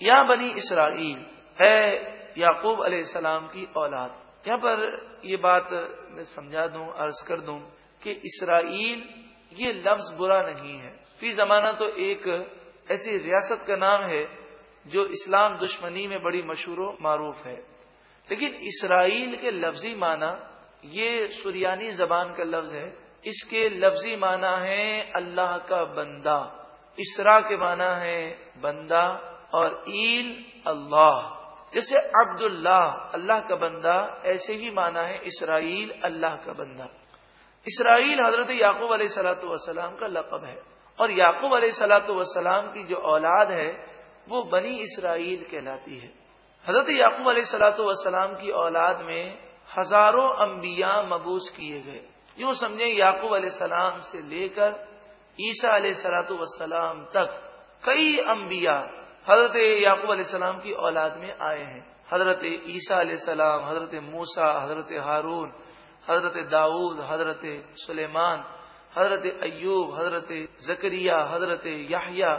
یا بنی اسرائیل ہے یعقوب علیہ السلام کی اولاد۔ یہاں پر یہ بات میں سمجھا دوں، عرض کر دوں کہ اسرائیل یہ لفظ برا نہیں ہے۔ فی زمانہ تو ایک ایسی ریاست کا نام ہے جو اسلام دشمنی میں بڑی مشہور و معروف ہے۔ لیکن اسرائیل کے لفظی معنی یہ سریانی زبان کا لفظ ہے۔ اس کے لفظی معنی ہے اللہ کا بندہ۔ اسرا کے معنی ہے بندہ۔ اور ایل اللہ، جیسے عبد اللہ اللہ کا بندہ، ایسے ہی مانا ہے اسرائیل، اللہ کا بندہ۔ اسرائیل حضرت یعقوب علیہ سلاۃ والسلام کا لقب ہے۔ اور یعقوب علیہ سلاۃ والسلام کی جو اولاد ہے، وہ بنی اسرائیل کہلاتی ہے۔ حضرت یعقوب علیہ سلاۃ والسلام کی اولاد میں ہزاروں انبیاء مبوس کیے گئے۔ یوں سمجھیں، یعقوب علیہ السلام سے لے کر عیسیٰ علیہ سلاۃ والسلام تک کئی انبیاء حضرت یعقوب علیہ السلام کی اولاد میں آئے ہیں۔ حضرت عیسیٰ علیہ السلام، حضرت موسا حضرت ہارون، حضرت داؤد، حضرت سلیمان، حضرت ایوب، حضرت زکریہ، حضرت یاہیا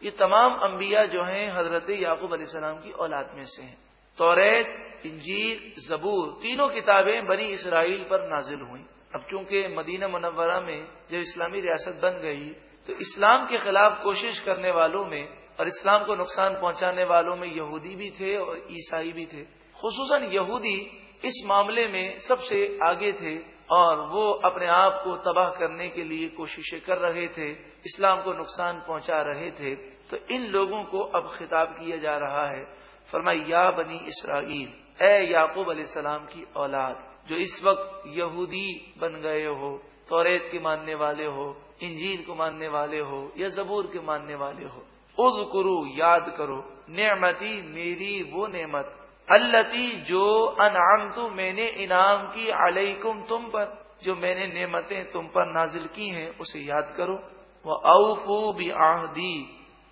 یہ تمام انبیاء جو ہیں حضرت یعقوب علیہ السلام کی اولاد میں سے ہیں۔ توریت انجیر زبور، تینوں کتابیں بنی اسرائیل پر نازل ہوئیں۔ اب چونکہ مدینہ منورہ میں جب اسلامی ریاست بن گئی، تو اسلام کے خلاف کوشش کرنے والوں میں اور اسلام کو نقصان پہنچانے والوں میں یہودی بھی تھے اور عیسائی بھی تھے۔ خصوصاً یہودی اس معاملے میں سب سے آگے تھے اور وہ اپنے آپ کو تباہ کرنے کے لیے کوششیں کر رہے تھے، اسلام کو نقصان پہنچا رہے تھے۔ تو ان لوگوں کو اب خطاب کیا جا رہا ہے۔ فرمائی یا بنی اسرائیل، اے یعقوب علیہ السلام کی اولاد، جو اس وقت یہودی بن گئے ہو، توریت کے ماننے والے ہو، انجیل کو ماننے والے ہو، یا زبور کے ماننے والے ہو۔ اد کرو یاد کرو، نعمتی میری وہ نعمت اللہ جو انعام تو میں نے انعام کی علیکم تم پر، جو میں نے نعمتیں تم پر نازل کی ہیں، اسے یاد کرو۔ وہ اوفو بھی آہدی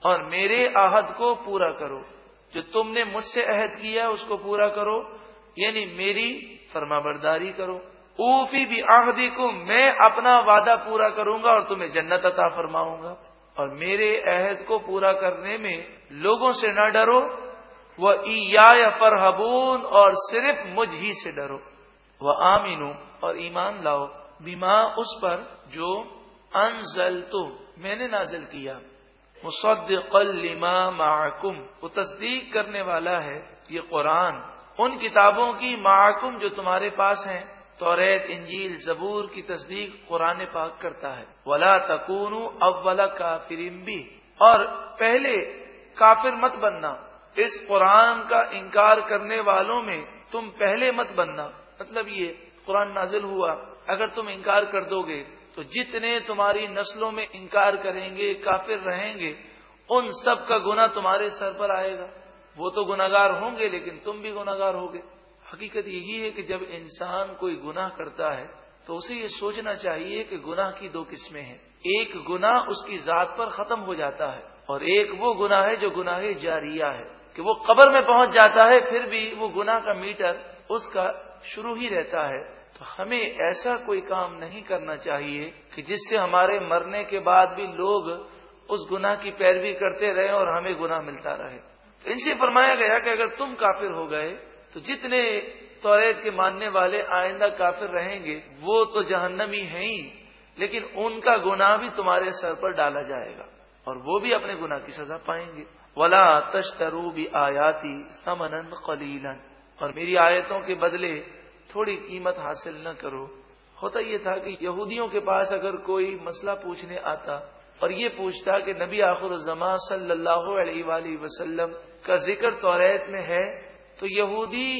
اور میرے عہد کو پورا کرو۔ جو تم نے مجھ سے عہد کیا اس کو پورا کرو۔ یعنی میری فرما برداری کرو۔ اوفی بھی آہدی کو میں اپنا وعدہ پورا کروں گا اور تمہیں جنت عطا فرماؤں گا۔ اور میرے عہد کو پورا کرنے میں لوگوں سے نہ ڈرو، وہ یا فرحبون، اور صرف مجھ ہی سے ڈرو۔ وہ آمین اور ایمان لاؤ بیما اس پر جو انزل تو میں نے نازل کیا۔ مصدق لما معکم، وہ تصدیق کرنے والا ہے یہ قرآن۔ ان کتابوں کی معکم جو تمہارے پاس ہیں توریت، انجیل، زبور کی تصدیق قرآن پاک کرتا ہے۔ ولا تکون اولا کافرم بھی اور پہلے کافر مت بننا۔ اس قرآن کا انکار کرنے والوں میں تم پہلے مت بننا۔ مطلب یہ قرآن نازل ہوا۔ اگر تم انکار کر دو گے تو جتنے تمہاری نسلوں میں انکار کریں گے، کافر رہیں گے، ان سب کا گنا تمہارے سر پر آئے گا۔ وہ تو گناگار ہوں گے، لیکن تم بھی گناگار ہوگے۔ حقیقت یہی ہے کہ جب انسان کوئی گناہ کرتا ہے تو اسے یہ سوچنا چاہیے کہ گناہ کی دو قسمیں ہیں۔ ایک گناہ اس کی ذات پر ختم ہو جاتا ہے اور ایک وہ گناہ ہے جو گناہ جاریہ ہے کہ وہ قبر میں پہنچ جاتا ہے، پھر بھی وہ گناہ کا میٹر اس کا شروع ہی رہتا ہے۔ تو ہمیں ایسا کوئی کام نہیں کرنا چاہیے کہ جس سے ہمارے مرنے کے بعد بھی لوگ اس گناہ کی پیروی کرتے رہے اور ہمیں گناہ ملتا رہے۔ ان سے فرمایا گیا کہ اگر تم کافر ہو گئے تو جتنے توریت کے ماننے والے آئندہ کافر رہیں گے، وہ تو جہنمی ہیں ہی۔ لیکن ان کا گناہ بھی تمہارے سر پر ڈالا جائے گا۔ اور وہ بھی اپنے گناہ کی سزا پائیں گے۔ ولا تشترو بھی آیاتی سمن قلیلن اور میری آیتوں کے بدلے تھوڑی قیمت حاصل نہ کرو۔ ہوتا یہ تھا کہ یہودیوں کے پاس اگر کوئی مسئلہ پوچھنے آتا اور یہ پوچھتا کہ نبی آخر الزما صلی اللہ علیہ وآلہ وسلم کا ذکر توریت میں ہے تو یہودی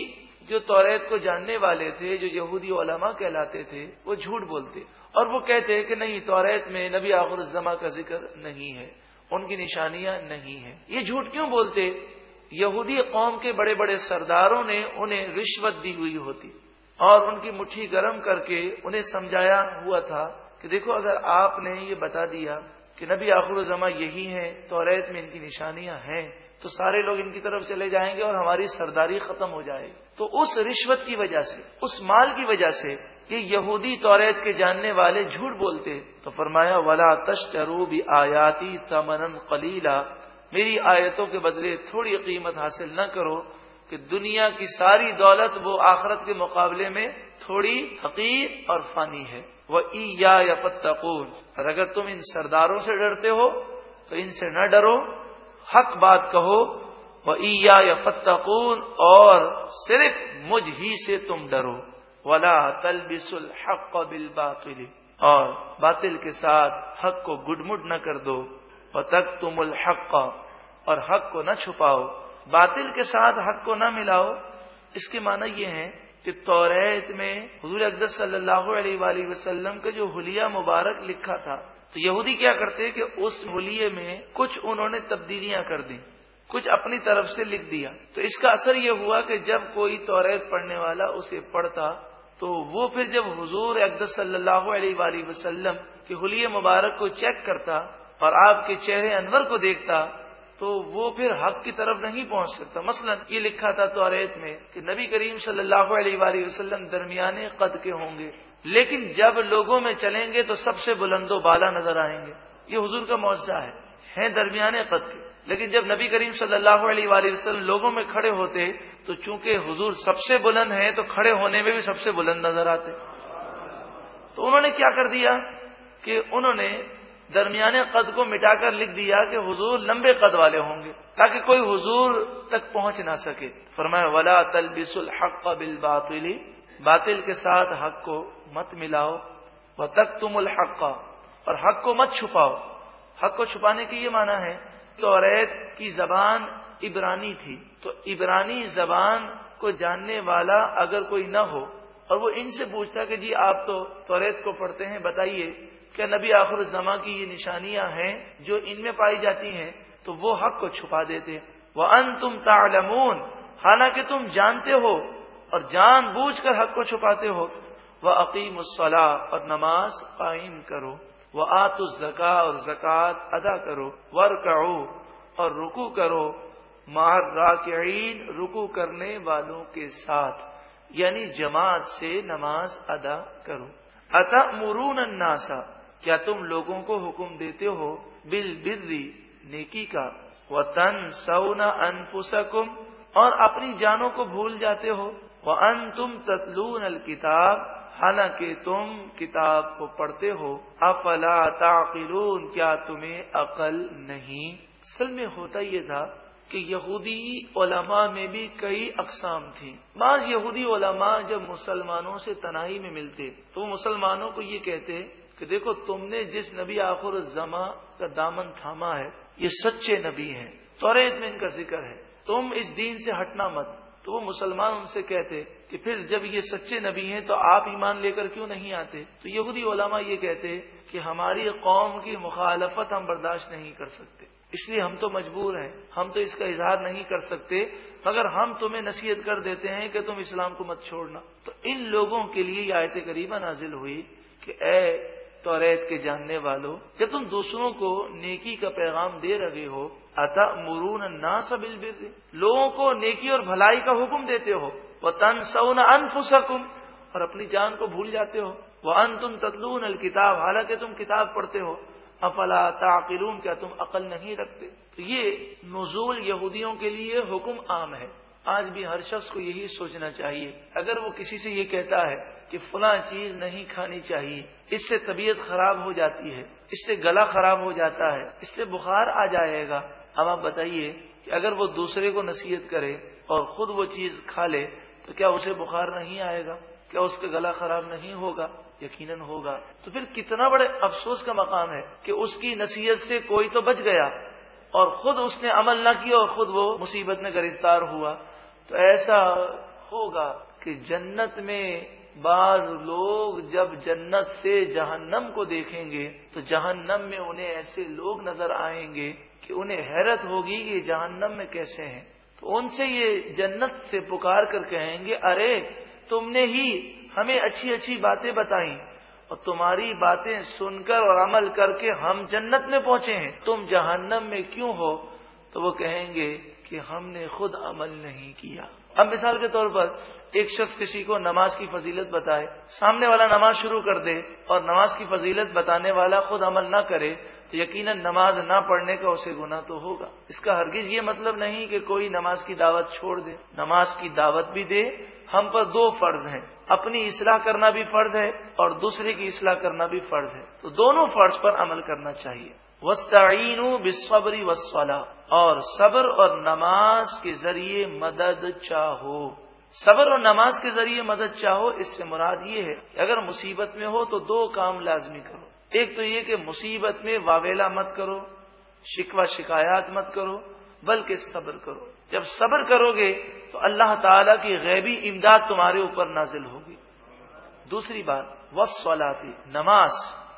جو توریت کو جاننے والے تھے، جو یہودی علماء کہلاتے تھے، وہ جھوٹ بولتے۔ اور وہ کہتے کہ نہیں، توریت میں نبی آخر الزما کا ذکر نہیں ہے، ان کی نشانیاں نہیں ہیں۔ یہ جھوٹ کیوں بولتے؟ یہودی قوم کے بڑے بڑے سرداروں نے انہیں رشوت دی ہوئی ہوتی، اور ان کی مٹھی گرم کر کے انہیں سمجھایا ہوا تھا کہ دیکھو، اگر آپ نے یہ بتا دیا کہ نبی آخر الزما یہی ہیں، توریت میں ان کی نشانیاں ہیں تو سارے لوگ ان کی طرف چلے جائیں گے اور ہماری سرداری ختم ہو جائے گی۔ تو اس رشوت کی وجہ سے، اس مال کی وجہ سے یہ یہودی توریت کے جاننے والے جھوٹ بولتے، تو فرمایا، ولا تشترو بھی آیاتی سمن کلیلا میری آیتوں کے بدلے تھوڑی قیمت حاصل نہ کرو کہ دنیا کی ساری دولت وہ آخرت کے مقابلے میں تھوڑی حقیر اور فانی ہے۔ وہ ای یا پتقون اور اگر تم ان سرداروں سے ڈرتے ہو، تو ان سے نہ ڈرو۔ حق بات کہو وہ یا پتقون اور صرف مجھ ہی سے تم ڈرو۔ ولا تلبس الحق بالباطل، اور باطل کے ساتھ حق کو گڈمڈ نہ کر دو۔ وہ تک تم الحق، اور حق کو نہ چھپاؤ۔ باطل کے ساتھ حق کو نہ ملاؤ۔ اس کے معنی یہ ہے کہ توریت میں حضور اقدس صلی اللہ علیہ وآلہ وسلم کا جو حلیہ مبارک لکھا تھا تو یہودی کیا کرتے کہ اس حلیے میں کچھ انہوں نے تبدیلیاں کر دی کچھ اپنی طرف سے لکھ دیا۔ تو اس کا اثر یہ ہوا کہ جب کوئی توریت پڑھنے والا اسے پڑھتا، تو وہ پھر جب حضور اقدس صلی اللہ علیہ وآلہ وسلم کے حلیہ مبارک کو چیک کرتا اور آپ کے چہرے انور کو دیکھتا، تو وہ پھر حق کی طرف نہیں پہنچ سکتا۔ مثلا یہ لکھا تھا تو ریت میں کہ نبی کریم صلی اللہ علیہ وآلہ وسلم درمیانے قد کے ہوں گے۔ لیکن جب لوگوں میں چلیں گے تو سب سے بلند و بالا نظر آئیں گے۔ یہ حضور کا معاوضہ ہے۔ ہیں درمیانے قد کے۔ لیکن جب نبی کریم صلی اللہ علیہ وآلہ وسلم لوگوں میں کھڑے ہوتے تو چونکہ حضور سب سے بلند ہیں تو کھڑے ہونے میں بھی سب سے بلند نظر آتے۔ تو انہوں نے کیا کر دیا کہ انہوں نے درمیانے قد کو مٹا کر لکھ دیا کہ حضور لمبے قد والے ہوں گے تاکہ کوئی حضور تک پہنچ نہ سکے۔ فرمایا، ولا تلبس الحق بالباطل باطل کے ساتھ حق کو مت ملاؤ وہ تک تم الحق، اور حق کو مت چھپاؤ۔ حق کو چھپانے کی یہ معنی ہے تو ریت کی زبان عبرانی تھی۔ تو عبرانی زبان کو جاننے والا اگر کوئی نہ ہو، اور وہ ان سے پوچھتا کہ جی آپ تو توریت کو پڑھتے ہیں، بتائیے کہ نبی آخر الزما کی یہ نشانیاں ہیں جو ان میں پائی جاتی ہیں، تو وہ حق کو چھپا دیتے۔ وہ ان تم تعلمون، حالانکہ تم جانتے ہو اور جان بوجھ کر حق کو چھپاتے ہو۔ وہ عقیم الصلاح اور نماز قائم کرو۔ وہ آت الزکا اور زکوٰۃ ادا کرو۔ ور اور رکو کرو۔ مار راکعین رکو کرنے والوں کے ساتھ یعنی جماعت سے نماز ادا کرو۔ اتا مرون الناسا کیا تم لوگوں کو حکم دیتے ہو؟ بل بدری نیکی کا۔ وہ تن سونا ان اور اپنی جانوں کو بھول جاتے ہو۔ وہ ان تم تتلون الکتاب حالانکہ تم کتاب کو پڑھتے ہو، افلا تعقلون، کیا تمہیں عقل نہیں؟ اصل میں ہوتا یہ تھا کہ یہودی علماء میں بھی کئی اقسام تھی بعض یہودی علماء جب مسلمانوں سے تنہائی میں ملتے، تو وہ مسلمانوں کو یہ کہتے کہ دیکھو تم نے جس نبی آخر الزما کا دامن تھاما ہے، یہ سچے نبی ہیں۔ توریت میں ان کا ذکر ہے، تم اس دین سے ہٹنا مت۔ تو وہ مسلمان ان سے کہتے کہ پھر جب یہ سچے نبی ہیں تو آپ ایمان لے کر کیوں نہیں آتے؟ تو یہودی علماء یہ کہتے کہ ہماری قوم کی مخالفت ہم برداشت نہیں کر سکتے۔ اس لیے ہم تو مجبور ہیں، ہم تو اس کا اظہار نہیں کر سکتے، مگر ہم تمہیں نصیحت کر دیتے ہیں کہ تم اسلام کو مت چھوڑنا۔ تو ان لوگوں کے لیے یہ آیت قریبا نازل ہوئی کہ اے توریت کے جاننے والوں جب تم دوسروں کو نیکی کا پیغام دے رہے ہو اتا مرون نا سب لوگوں کو نیکی اور بھلائی کا حکم دیتے ہو. وہ تن سونا ان اور اپنی جان کو بھول جاتے ہو. وہ ان تم تتلون الکتاب حالانکہ تم کتاب پڑھتے ہو. افلا تعقلون؟ کیا تم عقل نہیں رکھتے؟ تو یہ نزول یہودیوں کے لیے حکم عام ہے. آج بھی ہر شخص کو یہی سوچنا چاہیے. اگر وہ کسی سے یہ کہتا ہے کہ فلاں چیز نہیں کھانی چاہیے، اس سے طبیعت خراب ہو جاتی ہے، اس سے گلا خراب ہو جاتا ہے، اس سے بخار آ جائے گا اب آپ بتائیے کہ اگر وہ دوسرے کو نصیحت کرے اور خود وہ چیز کھا لے، تو کیا اسے بخار نہیں آئے گا؟ کیا اس کا گلا خراب نہیں ہوگا؟ یقیناً ہوگا۔ تو پھر کتنا بڑے افسوس کا مقام ہے کہ اس کی نصیحت سے کوئی تو بچ گیا اور خود اس نے عمل نہ کیا اور خود وہ مصیبت میں گرفتار ہوا۔ تو ایسا ہوگا کہ جنت میں بعض لوگ جب جنت سے جہنم کو دیکھیں گے، تو جہنم میں انہیں ایسے لوگ نظر آئیں گے کہ انہیں حیرت ہوگی کہ جہنم میں کیسے ہیں۔ تو ان سے یہ جنت سے پکار کر کہیں گے، ارے، تم نے ہی ہمیں اچھی اچھی باتیں بتائیں اور تمہاری باتیں سن کر اور عمل کر کے ہم جنت میں پہنچے ہیں۔ تم جہنم میں کیوں ہو؟ تو وہ کہیں گے کہ ہم نے خود عمل نہیں کیا۔ اب مثال کے طور پر ایک شخص کسی کو نماز کی فضیلت بتائے، سامنے والا نماز شروع کر دے اور نماز کی فضیلت بتانے والا خود عمل نہ کرے تو یقیناً نماز نہ پڑھنے کا اسے گنا تو ہوگا۔ اس کا ہرگز یہ مطلب نہیں کہ کوئی نماز کی دعوت چھوڑ دے، نماز کی دعوت بھی دے۔ ہم پر دو فرض ہیں، اپنی اصلاح کرنا بھی فرض ہے اور دوسرے کی اصلاح کرنا بھی فرض ہے۔ تو دونوں فرض پر عمل کرنا چاہیے۔ وسطین بصبری وسولا اور صبر اور نماز کے ذریعے مدد چاہو۔ صبر اور نماز کے ذریعے مدد چاہو، اس سے مراد یہ ہے کہ اگر مصیبت میں ہو تو دو کام لازمی کرو۔ ایک تو یہ کہ مصیبت میں واویلا مت کرو، شکوہ شکایات مت کرو، بلکہ صبر کرو۔ جب صبر کرو گے تو اللہ تعالی کی غیبی امداد تمہارے اوپر نازل ہوگی۔ دوسری بات وسولاتی نماز۔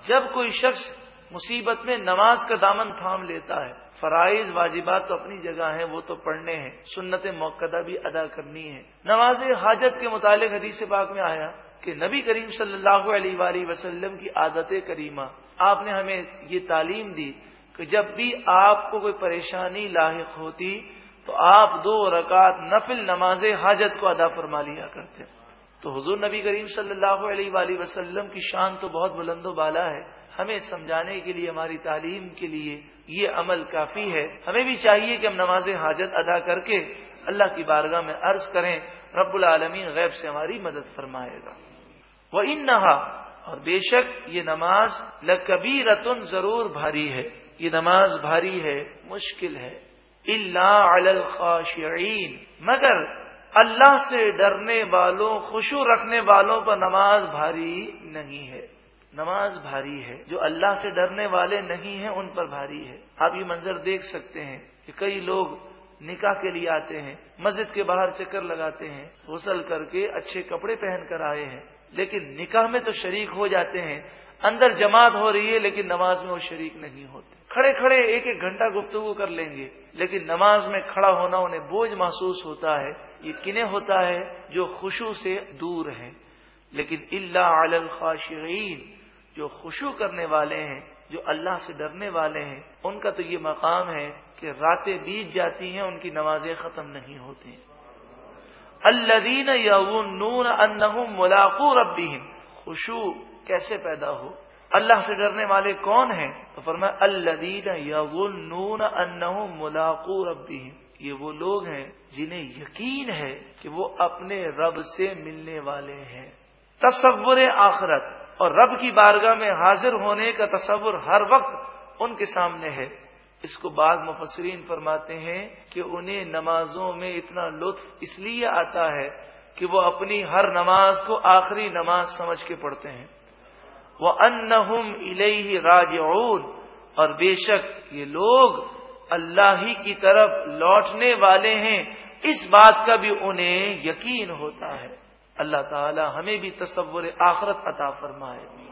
جب کوئی شخص مصیبت میں نماز کا دامن تھام لیتا ہے، فرائض، واجبات تو اپنی جگہ ہیں، وہ تو پڑھنے ہیں۔ سنت موقع بھی ادا کرنی ہے۔ نماز حاجت کے متعلق حدیث پاک میں آیا کہ نبی کریم صلی اللہ علیہ وآلہ وسلم کی عادت کریمہ، آپ نے ہمیں یہ تعلیم دی کہ جب بھی آپ کو کوئی پریشانی لاحق ہوتی تو آپ دو رکعت نفل نماز حاجت کو ادا فرما لیا کرتے۔ تو حضور نبی کریم صلی اللہ علیہ وآلہ وسلم کی شان تو بہت بلند و بالا ہے۔ ہمیں سمجھانے کے لیے، ہماری تعلیم کے لیے یہ عمل کافی ہے۔ ہمیں بھی چاہیے کہ ہم نماز حاجت ادا کر کے اللہ کی بارگاہ میں عرض کریں، رب العالمین غیب سے ہماری مدد فرمائے گا۔ وہ ان نہا اور بے شک یہ نماز لکبی رتن ضرور بھاری ہے۔ یہ نماز بھاری ہے، مشکل ہے۔ اللہ الخاشعین مگر اللہ سے ڈرنے والوں خوشو رکھنے والوں پر نماز بھاری نہیں ہے۔ نماز بھاری ہے۔ جو اللہ سے ڈرنے والے نہیں ہیں، ان پر بھاری ہے۔ آپ یہ منظر دیکھ سکتے ہیں کہ کئی لوگ نکاح کے لیے آتے ہیں، مسجد کے باہر چکر لگاتے ہیں، غسل کر کے اچھے کپڑے پہن کر آئے ہیں۔ لیکن نکاح میں تو شریک ہو جاتے ہیں، اندر جماعت ہو رہی ہے، لیکن نماز میں وہ شریک نہیں ہوتے۔ کھڑے کھڑے ایک ایک گھنٹہ گفتگو کر لیں گے، لیکن نماز میں کھڑا ہونا انہیں بوجھ محسوس ہوتا ہے، یہ کنہیں ہوتا ہے جو خوشو سے دور ہیں۔ لیکن اللہ الخاشعین، جو خوشو کرنے والے ہیں، جو اللہ سے ڈرنے والے ہیں، ان کا تو یہ مقام ہے کہ راتیں بیت جاتی ہیں، ان کی نمازیں ختم نہیں ہوتی۔ الدین یون ان ملاقو ربیم خوشو کیسے پیدا ہو؟ اللہ سے ڈرنے والے کون ہیں؟ تو فرمایا الدین یون ان ملاقو ربیم یہ وہ لوگ ہیں جنہیں یقین ہے کہ وہ اپنے رب سے ملنے والے ہیں۔ تصور آخرت اور رب کی بارگاہ میں حاضر ہونے کا تصور ہر وقت ان کے سامنے ہے۔ اس کو بعض مفسرین فرماتے ہیں کہ انہیں نمازوں میں اتنا لطف اس لیے آتا ہے کہ وہ اپنی ہر نماز کو آخری نماز سمجھ کے پڑھتے ہیں۔ وہ انہم الہ راج اور بے شک یہ لوگ اللہ ہی کی طرف لوٹنے والے ہیں۔ اس بات کا بھی انہیں یقین ہوتا ہے۔ اللہ تعالی ہمیں بھی تصور آخرت عطا فرمائے۔